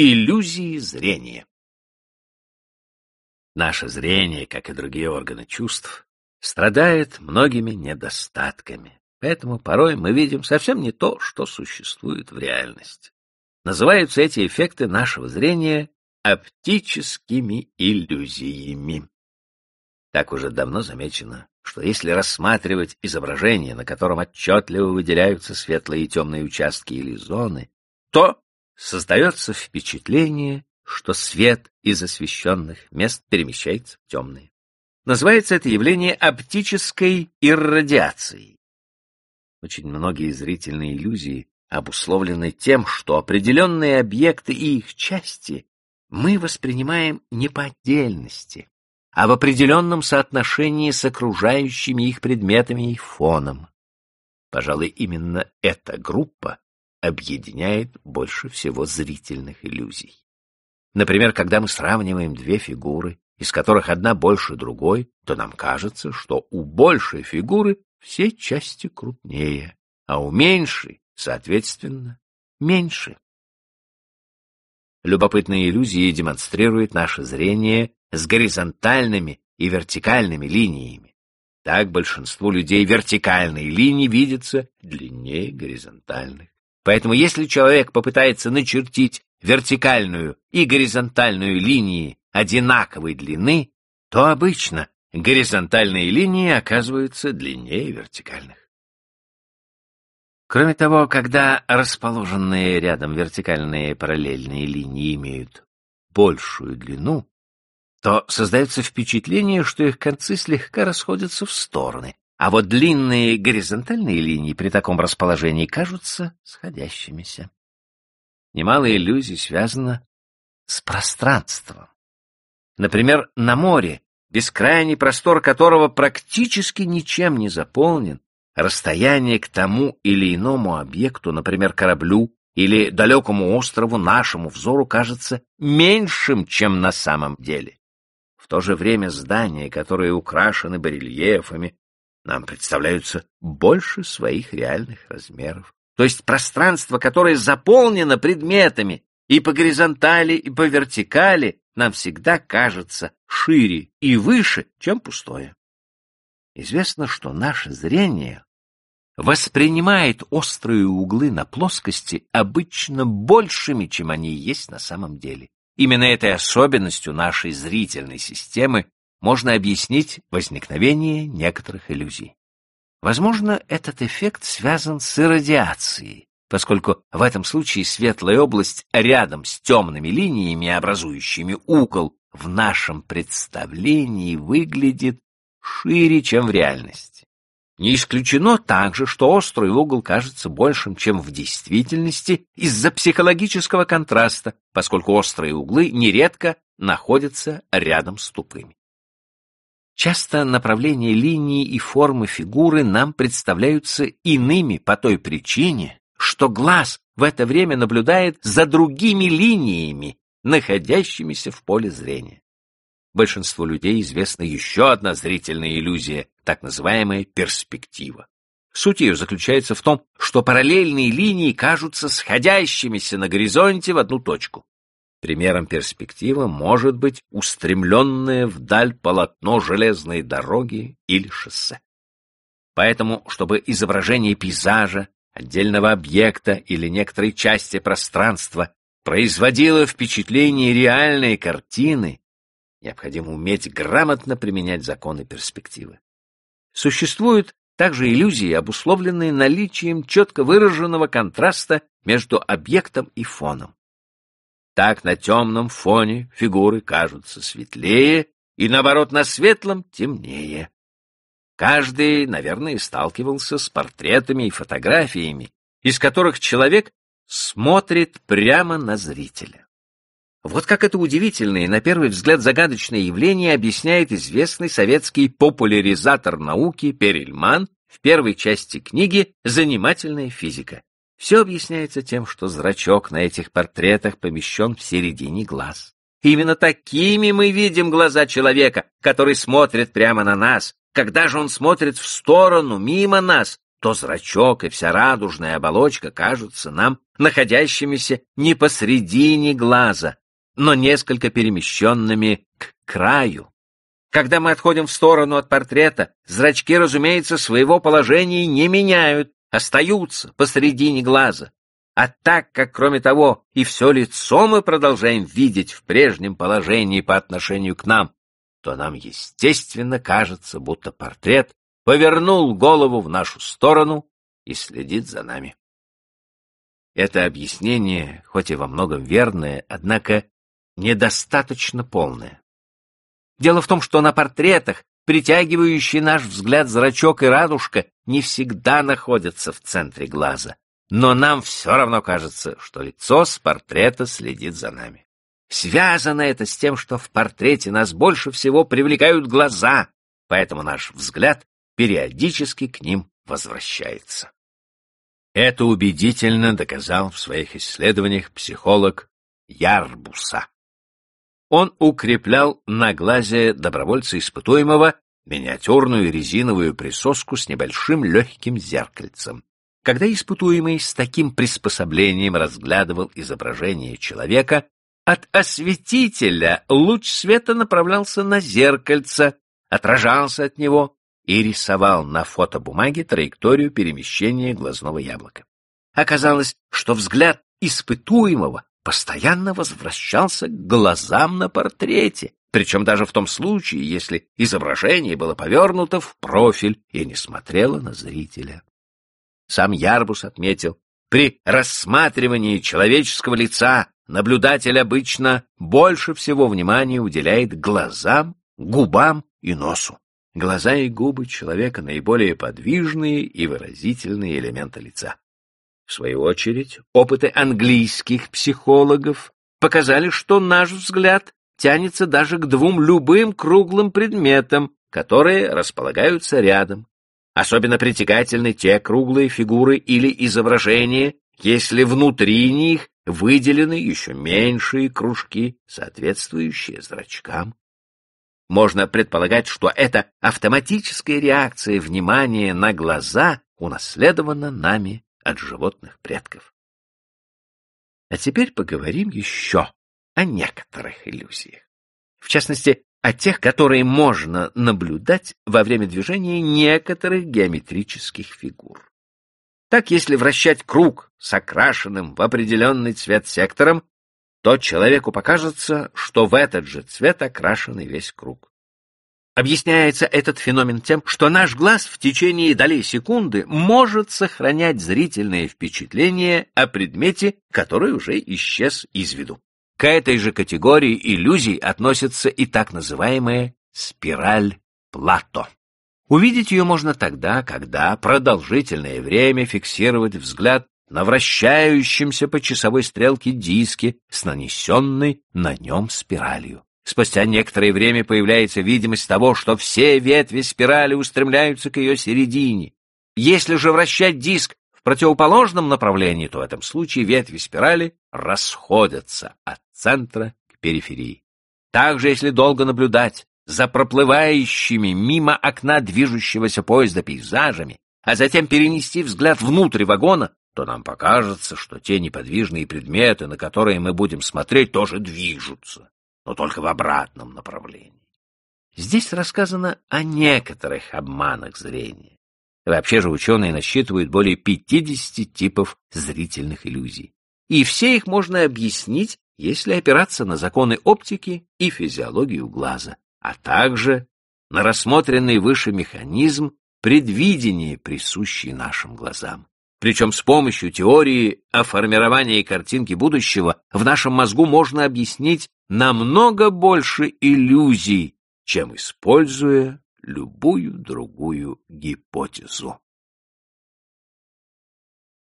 иллюзии зрения. Наше зрение, как и другие органы чувств, страдает многими недостатками, поэтому порой мы видим совсем не то, что существует в реальности. Называются эти эффекты нашего зрения оптическими иллюзиями. Так уже давно замечено, что если рассматривать изображение, на котором отчетливо выделяются светлые и темные участки или зоны, то создается впечатление, что свет из освещенных мест перемещается в темные. Называется это явление оптической иррадиацией. Очень многие зрительные иллюзии обусловлены тем, что определенные объекты и их части мы воспринимаем не по отдельности, а в определенном соотношении с окружающими их предметами и фоном. Пожалуй, именно эта группа объединяет больше всего зрительных иллюзий. Например, когда мы сравниваем две фигуры, из которых одна больше другой, то нам кажется, что у большей фигуры все части крупнее, а у меньшей, соответственно, меньше. Любопытные иллюзии демонстрируют наше зрение с горизонтальными и вертикальными линиями. Так большинству людей вертикальные линии видятся длиннее горизонтальных. Поэтому если человек попытается начертить вертикальную и горизонтальную линии одинаковой длины, то обычно горизонтальные линии оказываются длиннее вертикальных. Кроме того, когда расположенные рядом вертикальные параллельные линии имеют большую длину, то создается впечатление, что их концы слегка расходятся в стороны, а вот длинные горизонтальные линии при таком расположении кажутся сходящимися. Немало иллюзий связано с пространством. Например, на море, бескрайний простор которого практически ничем не заполнен, расстояние к тому или иному объекту, например, кораблю или далекому острову, нашему взору кажется меньшим, чем на самом деле. В то же время здания, которые украшены барельефами, нам представляются больше своих реальных размеров. То есть пространство, которое заполнено предметами и по горизонтали, и по вертикали, нам всегда кажется шире и выше, чем пустое. Известно, что наше зрение воспринимает острые углы на плоскости обычно большими, чем они есть на самом деле. Именно этой особенностью нашей зрительной системы можно объяснить возникновение некоторых иллюзий. Возможно, этот эффект связан с иррадиацией, поскольку в этом случае светлая область рядом с темными линиями, образующими угол, в нашем представлении выглядит шире, чем в реальности. Не исключено также, что острый угол кажется большим, чем в действительности из-за психологического контраста, поскольку острые углы нередко находятся рядом с тупыми. Часто направления линии и формы фигуры нам представляются иными по той причине, что глаз в это время наблюдает за другими линиями, находящимися в поле зрения. Большинству людей известна еще одна зрительная иллюзия, так называемая перспектива. Суть ее заключается в том, что параллельные линии кажутся сходящимися на горизонте в одну точку. Примером перспективы может быть устремленное вдаль полотно железной дороги или шоссе. Поэтому, чтобы изображение пейзажа, отдельного объекта или некоторой части пространства производило впечатление реальной картины, необходимо уметь грамотно применять законы перспективы. Существуют также иллюзии, обусловленные наличием четко выраженного контраста между объектом и фоном. Так на темном фоне фигуры кажутся светлее, и, наоборот, на светлом — темнее. Каждый, наверное, сталкивался с портретами и фотографиями, из которых человек смотрит прямо на зрителя. Вот как это удивительное и, на первый взгляд, загадочное явление объясняет известный советский популяризатор науки Перельман в первой части книги «Занимательная физика». Все объясняется тем, что зрачок на этих портретах помещен в середине глаз. Именно такими мы видим глаза человека, который смотрит прямо на нас. Когда же он смотрит в сторону, мимо нас, то зрачок и вся радужная оболочка кажутся нам находящимися не посредине глаза, но несколько перемещенными к краю. Когда мы отходим в сторону от портрета, зрачки, разумеется, своего положения не меняют, остаются посредине глаза. А так как, кроме того, и все лицо мы продолжаем видеть в прежнем положении по отношению к нам, то нам, естественно, кажется, будто портрет повернул голову в нашу сторону и следит за нами. Это объяснение, хоть и во многом верное, однако недостаточно полное. Дело в том, что на портретах притягивающий наш взгляд зрачок и радужка не всегда находятся в центре глаза, но нам все равно кажется, что лицо с портрета следит за нами. Связано это с тем, что в портрете нас больше всего привлекают глаза, поэтому наш взгляд периодически к ним возвращается. Это убедительно доказал в своих исследованиях психолог Ярбуса. Он укреплял на глазе добровольца испытуемого миниатюрную резиновую присоску с небольшим легким зеркальцем. Когда испытуемый с таким приспособлением разглядывал изображение человека, от осветителя луч света направлялся на зеркальце, отражался от него и рисовал на фотобумаге траекторию перемещения глазного яблока. Оказалось, что взгляд испытуемого постоянно возвращался к глазам на портрете, причем даже в том случае, если изображение было повернуто в профиль и не смотрело на зрителя. Сам Ярбус отметил, при рассматривании человеческого лица наблюдатель обычно больше всего внимания уделяет глазам, губам и носу. Глаза и губы человека наиболее подвижные и выразительные элементы лица. В свою очередь, опыты английских психологов показали, что наш взгляд тянется даже к двум любым круглым предметам, которые располагаются рядом. Особенно притягательны те круглые фигуры или изображения, если внутри них выделены еще меньшие кружки, соответствующие зрачкам. Можно предполагать, что эта автоматическая реакция внимания на глаза унаследована нами от животных предков. А теперь поговорим еще о некоторых иллюзиях. В частности, о тех, которые можно наблюдать во время движения некоторых геометрических фигур. Так, если вращать круг с окрашенным в определенный цвет сектором, то человеку покажется, что в этот же цвет окрашен и весь круг. Объясняется этот феномен тем, что наш глаз в течение долей секунды может сохранять зрительное впечатление о предмете, который уже исчез из виду. К этой же категории иллюзий относится и так называемая спираль Плато. Увидеть ее можно тогда, когда продолжительное время фиксировать взгляд на вращающемся по часовой стрелке диске с нанесенной на нем спиралью. Спустя некоторое время появляется видимость того, что все ветви спирали устремляются к ее середине. Если же вращать диск в противоположном направлении, то в этом случае ветви спирали расходятся от центра к периферии. Также, если долго наблюдать за проплывающими мимо окна движущегося поезда пейзажами, а затем перенести взгляд внутрь вагона, то нам покажется, что те неподвижные предметы, на которые мы будем смотреть, тоже движутся но только в обратном направлении. Здесь рассказано о некоторых обманах зрения. Вообще же ученые насчитывают более 50 типов зрительных иллюзий. И все их можно объяснить, если опираться на законы оптики и физиологию глаза, а также на рассмотренный выше механизм предвидения, присущий нашим глазам. Причем с помощью теории о формировании картинки будущего в нашем мозгу можно объяснить намного больше иллюзий, чем используя любую другую гипотезу.